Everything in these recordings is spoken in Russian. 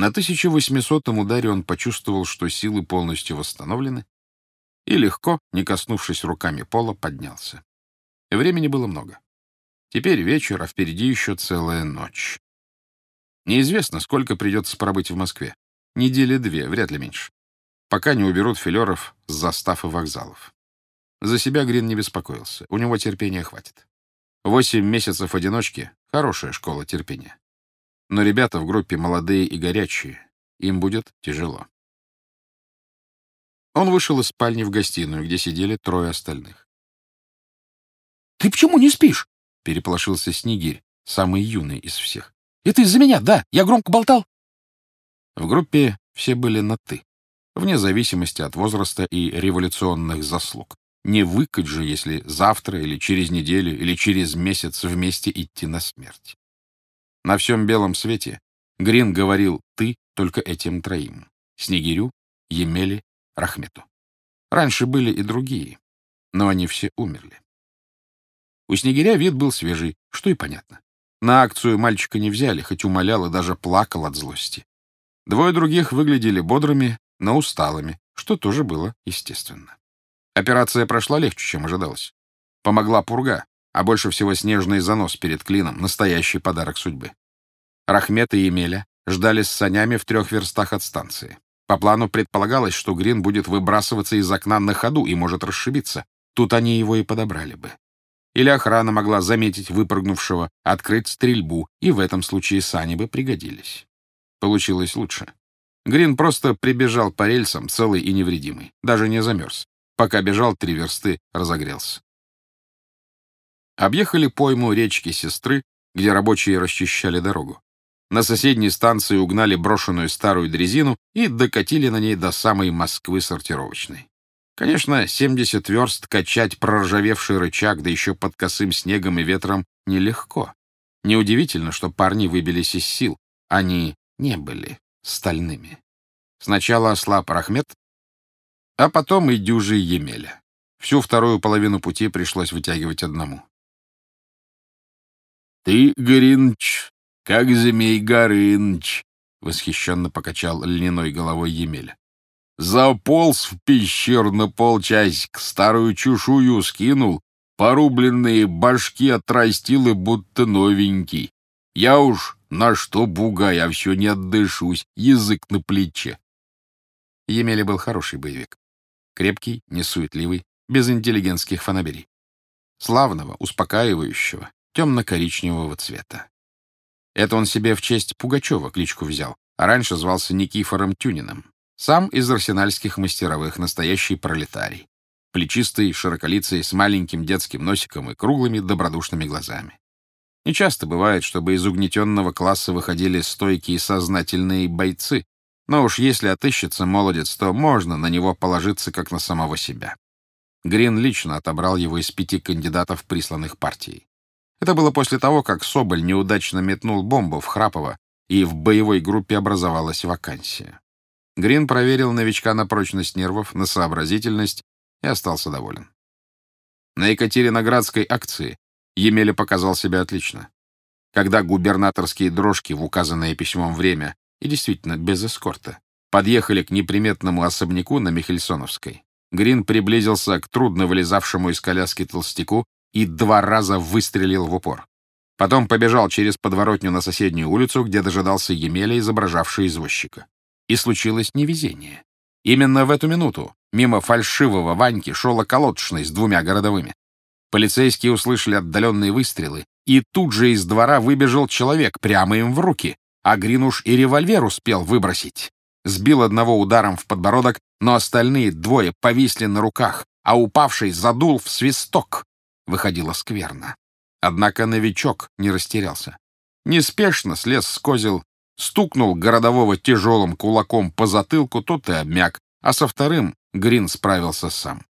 На 1800-м ударе он почувствовал, что силы полностью восстановлены, и легко, не коснувшись руками пола, поднялся. Времени было много. Теперь вечер, а впереди еще целая ночь. Неизвестно, сколько придется пробыть в Москве. Недели две, вряд ли меньше. Пока не уберут филеров с застав и вокзалов. За себя Грин не беспокоился. У него терпения хватит. Восемь месяцев одиночки — хорошая школа терпения. Но ребята в группе молодые и горячие. Им будет тяжело. Он вышел из спальни в гостиную, где сидели трое остальных. «Ты почему не спишь?» — переполошился Снегирь, самый юный из всех. «Это из-за меня, да? Я громко болтал?» В группе все были на «ты», вне зависимости от возраста и революционных заслуг. Не выкать же, если завтра или через неделю или через месяц вместе идти на смерть. На всем белом свете Грин говорил «ты» только этим троим — Снегирю, Емеле, Рахмету. Раньше были и другие, но они все умерли. У Снегиря вид был свежий, что и понятно. На акцию мальчика не взяли, хоть умолял и даже плакал от злости. Двое других выглядели бодрыми, но усталыми, что тоже было естественно. Операция прошла легче, чем ожидалось. Помогла пурга, а больше всего снежный занос перед клином — настоящий подарок судьбы. Рахмет и Емеля ждали с санями в трех верстах от станции. По плану предполагалось, что Грин будет выбрасываться из окна на ходу и может расшибиться. Тут они его и подобрали бы. Или охрана могла заметить выпрыгнувшего, открыть стрельбу, и в этом случае сани бы пригодились. Получилось лучше. Грин просто прибежал по рельсам, целый и невредимый, даже не замерз. Пока бежал три версты, разогрелся. Объехали пойму речки Сестры, где рабочие расчищали дорогу. На соседней станции угнали брошенную старую дрезину и докатили на ней до самой Москвы сортировочной. Конечно, 70 верст качать проржавевший рычаг, да еще под косым снегом и ветром, нелегко. Неудивительно, что парни выбились из сил. Они не были стальными. Сначала ослаб Рахмет, а потом и дюжи Емеля. Всю вторую половину пути пришлось вытягивать одному. — Ты, Горыныч, как змей Горыныч, — восхищенно покачал льняной головой Емеля. — Заполз в пещеру на полчасика, старую чешую скинул, порубленные башки отрастил и будто новенький. Я уж на что бугай, а все не отдышусь, язык на плече. Емеля был хороший боевик. Крепкий, несуетливый, без интеллигентских фанаберий. Славного, успокаивающего, темно-коричневого цвета. Это он себе в честь Пугачева кличку взял, а раньше звался Никифором Тюниным. Сам из арсенальских мастеровых, настоящий пролетарий. Плечистый, широколицый, с маленьким детским носиком и круглыми добродушными глазами. Не часто бывает, чтобы из угнетенного класса выходили стойкие сознательные бойцы, но уж если отыщется молодец, то можно на него положиться как на самого себя. Грин лично отобрал его из пяти кандидатов, присланных партией. Это было после того, как Соболь неудачно метнул бомбу в Храпово, и в боевой группе образовалась вакансия. Грин проверил новичка на прочность нервов, на сообразительность и остался доволен. На Екатериноградской акции Емеля показал себя отлично. Когда губернаторские дрожки в указанное письмом время, и действительно без эскорта, подъехали к неприметному особняку на Михельсоновской, Грин приблизился к трудно вылезавшему из коляски толстяку и два раза выстрелил в упор. Потом побежал через подворотню на соседнюю улицу, где дожидался Емеля, изображавший извозчика. И случилось невезение. Именно в эту минуту мимо фальшивого Ваньки шел околоточный с двумя городовыми. Полицейские услышали отдаленные выстрелы, и тут же из двора выбежал человек прямо им в руки, а Гринуш и револьвер успел выбросить. Сбил одного ударом в подбородок, но остальные двое повисли на руках, а упавший задул в свисток. Выходило скверно. Однако новичок не растерялся. Неспешно слез с козел, стукнул городового тяжелым кулаком по затылку, тот и обмяк, а со вторым Грин справился сам.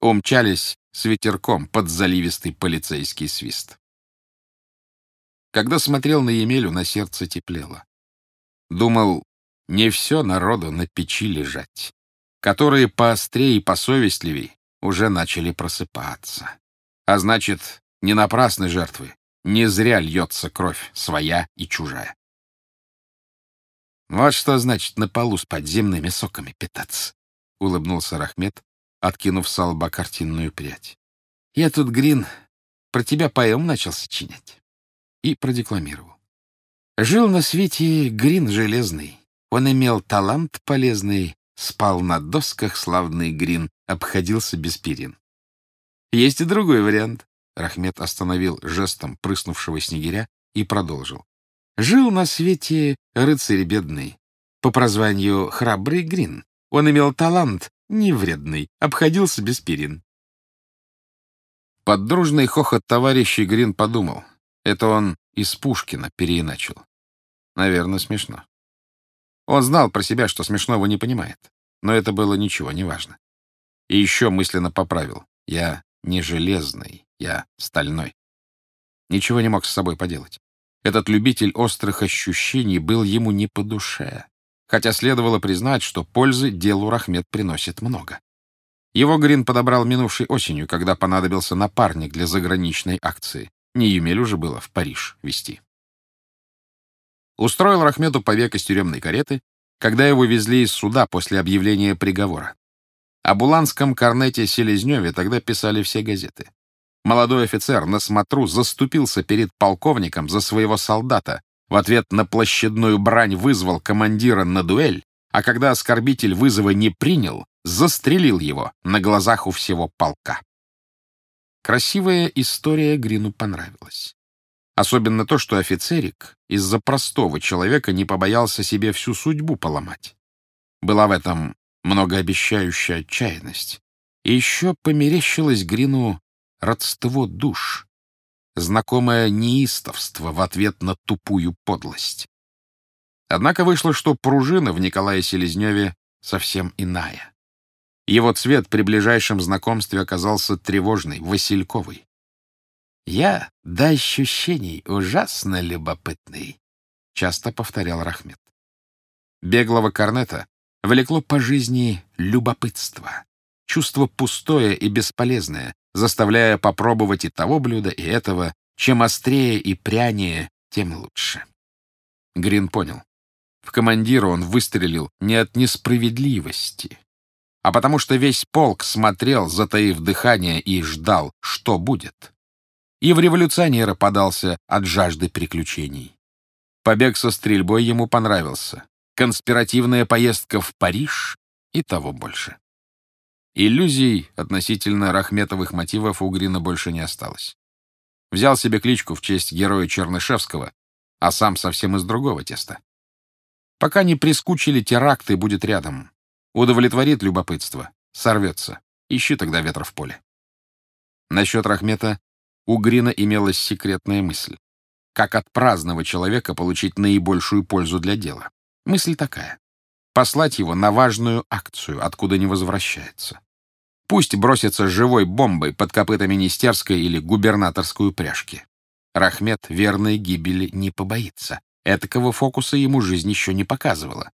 Умчались с ветерком под заливистый полицейский свист. Когда смотрел на Емелю, на сердце теплело. Думал, не все народу на печи лежать, которые поострее и посовестливей уже начали просыпаться. А значит, не напрасны жертвы, не зря льется кровь, своя и чужая. Вот что значит на полу с подземными соками питаться, — улыбнулся Рахмет, откинув с лба картинную прядь. Я тут, Грин, про тебя поэм начал сочинять. И продекламировал. Жил на свете Грин железный. Он имел талант полезный, спал на досках славный Грин, обходился без перин. Есть и другой вариант. Рахмет остановил жестом прыснувшего снегиря и продолжил. Жил на свете рыцарь бедный, по прозванию Храбрый Грин. Он имел талант невредный, обходился без перин. Под дружный хохот товарищей Грин подумал. Это он из Пушкина переиначил. Наверное, смешно. Он знал про себя, что смешного не понимает. Но это было ничего, неважно. И еще мысленно поправил. Я не железный, я стальной. Ничего не мог с собой поделать. Этот любитель острых ощущений был ему не по душе, хотя следовало признать, что пользы делу Рахмет приносит много. Его Грин подобрал минувшей осенью, когда понадобился напарник для заграничной акции. Не Юмель уже было в Париж вести. Устроил Рахмету побег из тюремной кареты, когда его везли из суда после объявления приговора. О буланском корнете Селезневе тогда писали все газеты. Молодой офицер на смотру заступился перед полковником за своего солдата, в ответ на площадную брань вызвал командира на дуэль, а когда оскорбитель вызова не принял, застрелил его на глазах у всего полка. Красивая история Грину понравилась. Особенно то, что офицерик из-за простого человека не побоялся себе всю судьбу поломать. Была в этом многообещающая отчаянность. И еще померещилось Грину родство душ, знакомое неистовство в ответ на тупую подлость. Однако вышло, что пружина в Николае Селезневе совсем иная. Его цвет при ближайшем знакомстве оказался тревожный, васильковый. «Я до ощущений ужасно любопытный», — часто повторял Рахмет. Беглого корнета влекло по жизни любопытство, чувство пустое и бесполезное, заставляя попробовать и того блюда, и этого. Чем острее и прянее, тем лучше. Грин понял. В командира он выстрелил не от несправедливости, а потому что весь полк смотрел, затаив дыхание, и ждал, что будет. И в революционера подался от жажды приключений. Побег со стрельбой ему понравился. Конспиративная поездка в Париж и того больше. Иллюзий относительно рахметовых мотивов у Грина больше не осталось. Взял себе кличку в честь героя Чернышевского, а сам совсем из другого теста. Пока не прискучили теракты, будет рядом. Удовлетворит любопытство, сорвется. Ищи тогда ветра в поле. Насчет Рахмета у Грина имелась секретная мысль. Как от праздного человека получить наибольшую пользу для дела. Мысль такая. Послать его на важную акцию, откуда не возвращается. Пусть бросится живой бомбой под копыта министерской или губернаторскую пряжки. Рахмет верной гибели не побоится. Этакого фокуса ему жизнь еще не показывала.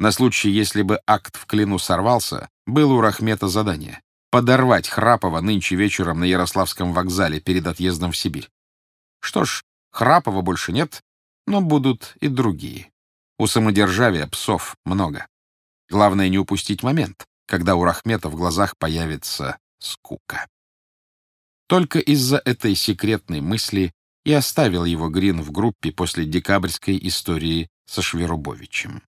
На случай, если бы акт в клину сорвался, было у Рахмета задание — подорвать Храпова нынче вечером на Ярославском вокзале перед отъездом в Сибирь. Что ж, Храпова больше нет, но будут и другие. У самодержавия псов много. Главное не упустить момент, когда у Рахмета в глазах появится скука. Только из-за этой секретной мысли и оставил его Грин в группе после декабрьской истории со Шверубовичем.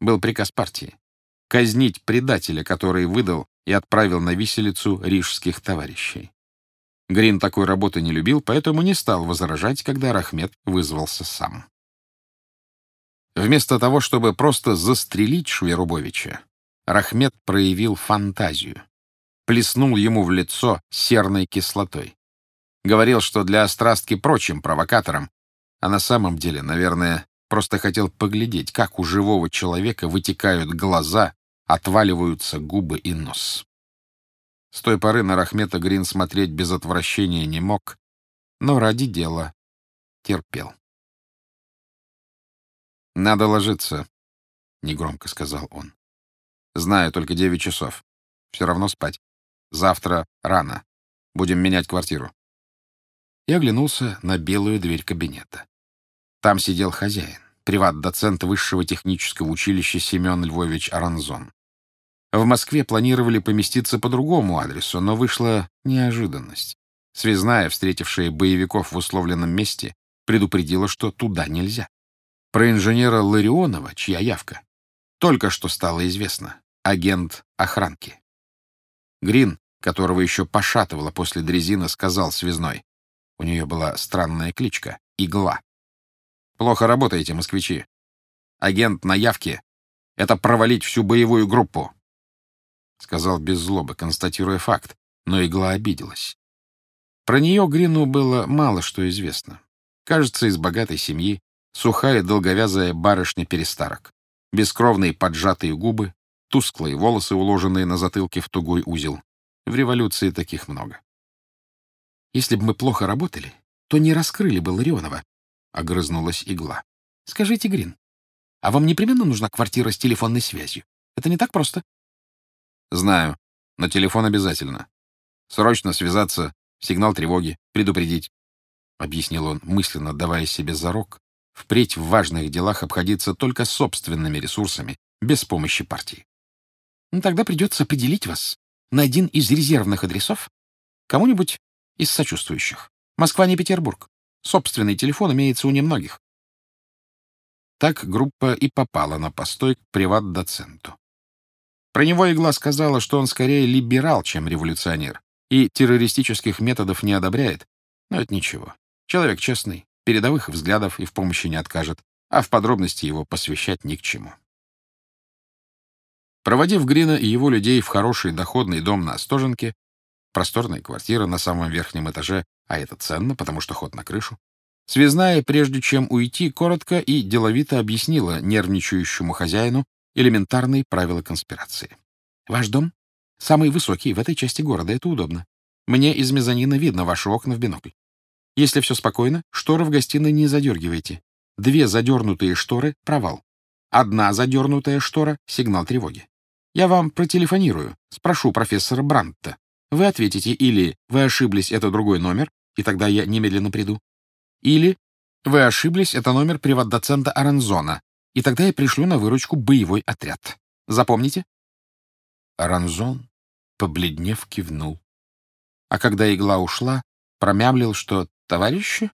Был приказ партии — казнить предателя, который выдал и отправил на виселицу рижских товарищей. Грин такой работы не любил, поэтому не стал возражать, когда Рахмет вызвался сам. Вместо того, чтобы просто застрелить Шверубовича, Рахмет проявил фантазию. Плеснул ему в лицо серной кислотой. Говорил, что для острастки прочим провокаторам, а на самом деле, наверное, просто хотел поглядеть, как у живого человека вытекают глаза, отваливаются губы и нос. С той поры на Рахмета Грин смотреть без отвращения не мог, но ради дела терпел. «Надо ложиться», — негромко сказал он. «Знаю, только девять часов. Все равно спать. Завтра рано. Будем менять квартиру». Я оглянулся на белую дверь кабинета. Там сидел хозяин. приват-доцент Высшего технического училища Семен Львович Аранзон. В Москве планировали поместиться по другому адресу, но вышла неожиданность. Связная, встретившая боевиков в условленном месте, предупредила, что туда нельзя. Про инженера Ларионова, чья явка, только что стало известно. Агент охранки. Грин, которого еще пошатывало после дрезина, сказал связной. У нее была странная кличка — Игла. «Плохо работаете, москвичи. Агент на явке — это провалить всю боевую группу. — сказал без злобы, констатируя факт, но игла обиделась. Про нее Грину было мало что известно. Кажется, из богатой семьи, сухая долговязая барышня-перестарок, бескровные поджатые губы, тусклые волосы, уложенные на затылке в тугой узел. В революции таких много. «Если бы мы плохо работали, то не раскрыли бы Ларионова», — огрызнулась игла. «Скажите, Грин, а вам непременно нужна квартира с телефонной связью? Это не так просто?» Знаю. На телефон обязательно. Срочно связаться, сигнал тревоги, предупредить. Объяснил он, мысленно давая себе зарок, впредь в важных делах обходиться только собственными ресурсами, без помощи партии. Ну, тогда придется поделить вас на один из резервных адресов кому-нибудь из сочувствующих. Москва не Петербург. Собственный телефон имеется у немногих. Так группа и попала на постой к приват-доценту. Про него игла сказала, что он скорее либерал, чем революционер, и террористических методов не одобряет. Но это ничего. Человек честный, передовых взглядов и в помощи не откажет, а в подробности его посвящать ни к чему. Проводив Грина и его людей в хороший доходный дом на Остоженке, просторная квартира на самом верхнем этаже, а это ценно, потому что ход на крышу, связная, прежде чем уйти, коротко и деловито объяснила нервничающему хозяину, элементарные правила конспирации. Ваш дом самый высокий в этой части города, это удобно. Мне из мезонина видно ваши окна в бинокль. Если все спокойно, шторы в гостиной не задергивайте. Две задернутые шторы — провал. Одна задернутая штора — сигнал тревоги. Я вам протелефонирую, спрошу профессора Брандта. Вы ответите или «Вы ошиблись, это другой номер», и тогда я немедленно приду. Или «Вы ошиблись, это номер приват-доцента Аранзона, и тогда я пришлю на выручку боевой отряд. Запомните?» Ранзон, побледнев, кивнул. А когда игла ушла, промямлил, что товарищи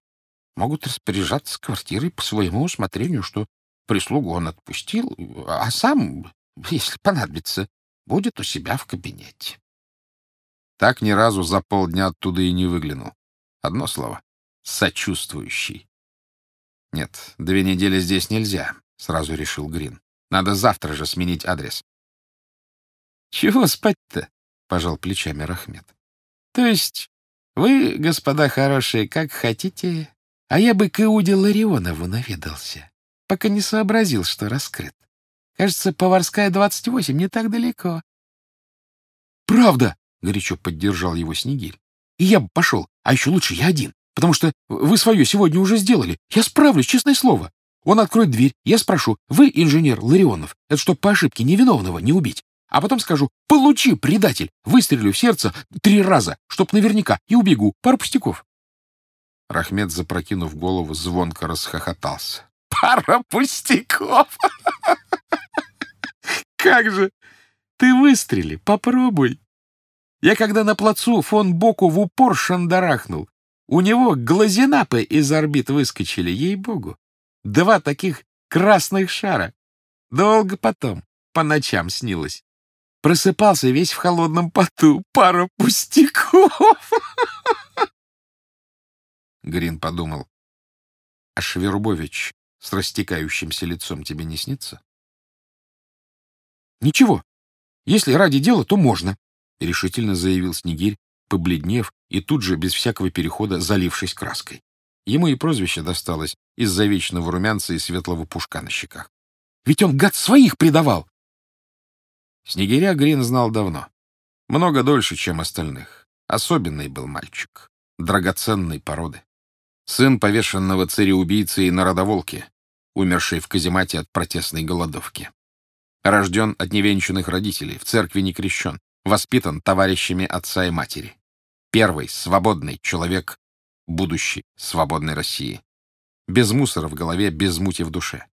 могут распоряжаться квартирой по своему усмотрению, что прислугу он отпустил, а сам, если понадобится, будет у себя в кабинете. Так ни разу за полдня оттуда и не выглянул. Одно слово — сочувствующий. Нет, две недели здесь нельзя сразу решил Грин. Надо завтра же сменить адрес. Чего спать-то? пожал плечами Рахмет. То есть вы, господа хорошие, как хотите, а я бы к Иуде Ларионову наведался, пока не сообразил, что раскрыт. Кажется, Поварская, 28, не так далеко. «Правда!» — горячо поддержал его Снегирь. «И я бы пошел, а еще лучше я один, потому что вы свое сегодня уже сделали. Я справлюсь, честное слово. Он откроет дверь, я спрошу, вы инженер Ларионов, это что по ошибке невиновного не убить? А потом скажу, получи, предатель, выстрелю в сердце три раза, чтоб наверняка, и убегу, пару пустяков. Рахмет, запрокинув голову, звонко расхохотался. Пара пустяков! Как же! Ты выстрели, попробуй. Я когда на плацу фон Боку в упор шандарахнул, у него глазинапы из орбит выскочили, ей-богу. Два таких красных шара. Долго потом, по ночам снилось. Просыпался весь в холодном поту. Пара пустяков. Грин подумал. А Шверубович с растекающимся лицом тебе не снится? Ничего. Если ради дела, то можно, — решительно заявил Снегирь, побледнев и тут же, без всякого перехода, залившись краской. Ему и прозвище досталось из-за вечного румянца и светлого пушка на щеках. Ведь он, гад, своих предавал! Снегиря Грин знал давно. Много дольше, чем остальных. Особенный был мальчик. Драгоценной породы. Сын повешенного цареубийцы и народоволки, умерший в каземате от протестной голодовки. Рожден от невенчанных родителей, в церкви не крещен, воспитан товарищами отца и матери. Первый свободный человек будущей свободной России. Без мусора в голове, без мути в душе.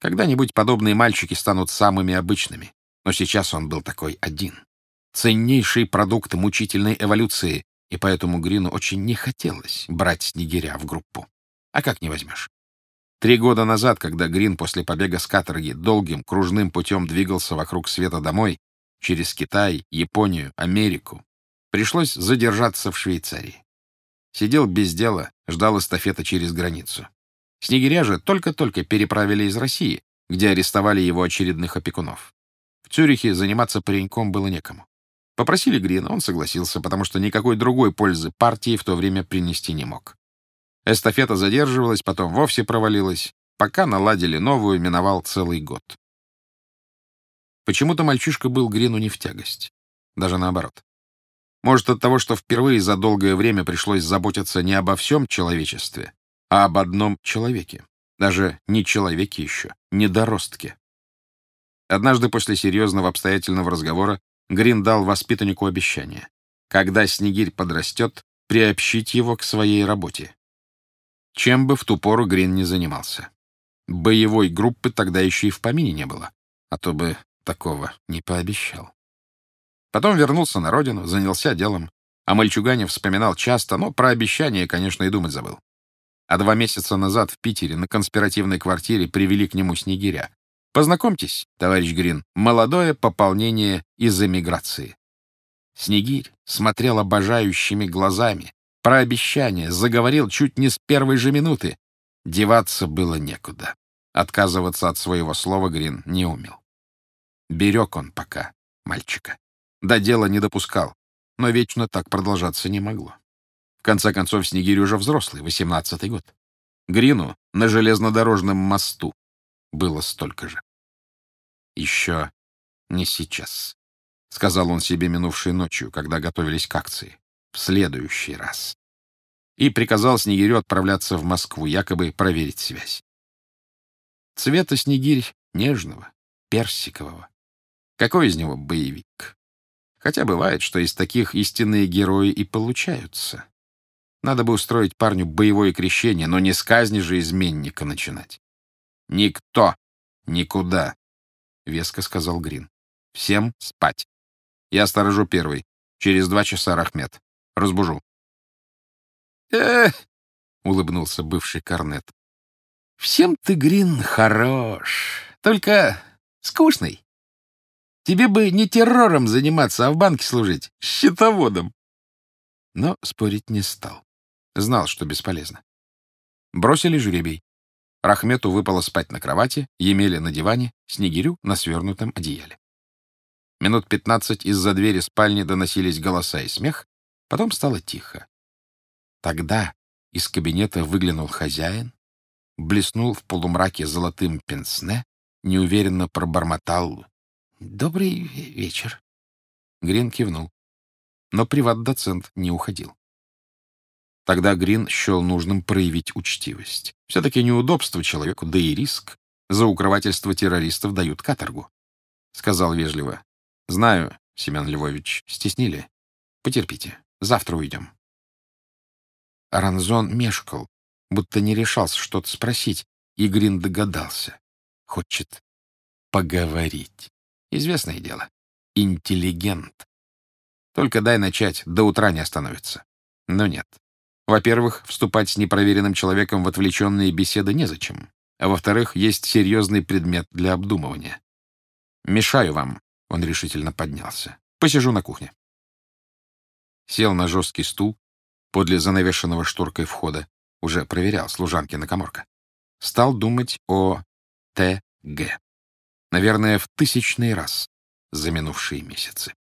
Когда-нибудь подобные мальчики станут самыми обычными, но сейчас он был такой один. Ценнейший продукт мучительной эволюции, и поэтому Грину очень не хотелось брать снегиря в группу. А как не возьмешь? Три года назад, когда Грин после побега с каторги долгим кружным путем двигался вокруг света домой, через Китай, Японию, Америку, пришлось задержаться в Швейцарии. Сидел без дела, ждал эстафеты через границу. Снегиря же только-только переправили из России, где арестовали его очередных опекунов. Цюрихе заниматься пареньком было некому. Попросили Грина, он согласился, потому что никакой другой пользы партии в то время принести не мог. Эстафета задерживалась, потом вовсе провалилась. Пока наладили новую, миновал целый год. Почему-то мальчишка был Грину не в тягость. Даже наоборот. Может, от того, что впервые за долгое время пришлось заботиться не обо всем человечестве, а об одном человеке. Даже не человеке еще, недоростке. Однажды после серьезного обстоятельного разговора Грин дал воспитаннику обещание. Когда Снегирь подрастет, приобщить его к своей работе. Чем бы в ту пору Грин не занимался. Боевой группы тогда еще и в помине не было, а то бы такого не пообещал. Потом вернулся на родину, занялся делом. О мальчугане вспоминал часто, но про обещание, конечно, и думать забыл. А два месяца назад в Питере на конспиративной квартире привели к нему снегиря. Познакомьтесь, товарищ Грин, молодое пополнение из эмиграции. Снегирь смотрел обожающими глазами, про обещание заговорил чуть не с первой же минуты. Деваться было некуда. Отказываться от своего слова Грин не умел. Берег он пока мальчика. До дела не допускал, но вечно так продолжаться не могло. В конце концов, Снегирь уже взрослый, восемнадцатый год. Грину на железнодорожном мосту было столько же. Еще не сейчас, — сказал он себе минувшей ночью, когда готовились к акции. В следующий раз. И приказал Снегирю отправляться в Москву, якобы проверить связь. Цвета Снегирь нежного, персикового. Какой из него боевик? Хотя бывает, что из таких истинные герои и получаются. Надо бы устроить парню боевое крещение, но не с казни же изменника начинать. «Никто! Никуда!» — веско сказал Грин. «Всем спать. Я сторожу первый. Через два часа Рахмет. Разбужу». «Эх!» — улыбнулся бывший корнет. «Всем ты, Грин, хорош. Только скучный. Тебе бы не террором заниматься, а в банке служить, счетоводом. Но спорить не стал. Знал, что бесполезно. Бросили жребий. Рахмету выпало спать на кровати, Емеле на диване, Снегирю на свернутом одеяле. Минут пятнадцать из-за двери спальни доносились голоса и смех, потом стало тихо. Тогда из кабинета выглянул хозяин, блеснул в полумраке золотым пенсне, неуверенно пробормотал «Добрый вечер». Грин кивнул. Но приват-доцент не уходил. Тогда Грин счел нужным проявить учтивость. Все-таки неудобство человеку, да и риск. За укрывательство террористов дают каторгу. Сказал вежливо. «Знаю, Семен Львович, стеснили. Потерпите, завтра уйдем». Ранзон мешкал, будто не решался что-то спросить, и Грин догадался. Хочет поговорить. Известное дело. Интеллигент. Только дай начать, до утра не остановится. Но нет. Во-первых, вступать с непроверенным человеком в отвлеченные беседы незачем. А во-вторых, есть серьезный предмет для обдумывания. «Мешаю вам», — он решительно поднялся. «Посижу на кухне». Сел на жесткий стул подле занавешенного шторкой входа. Уже проверял служанки на коморка. Стал думать о Т.Г. Наверное, в тысячный раз за минувшие месяцы.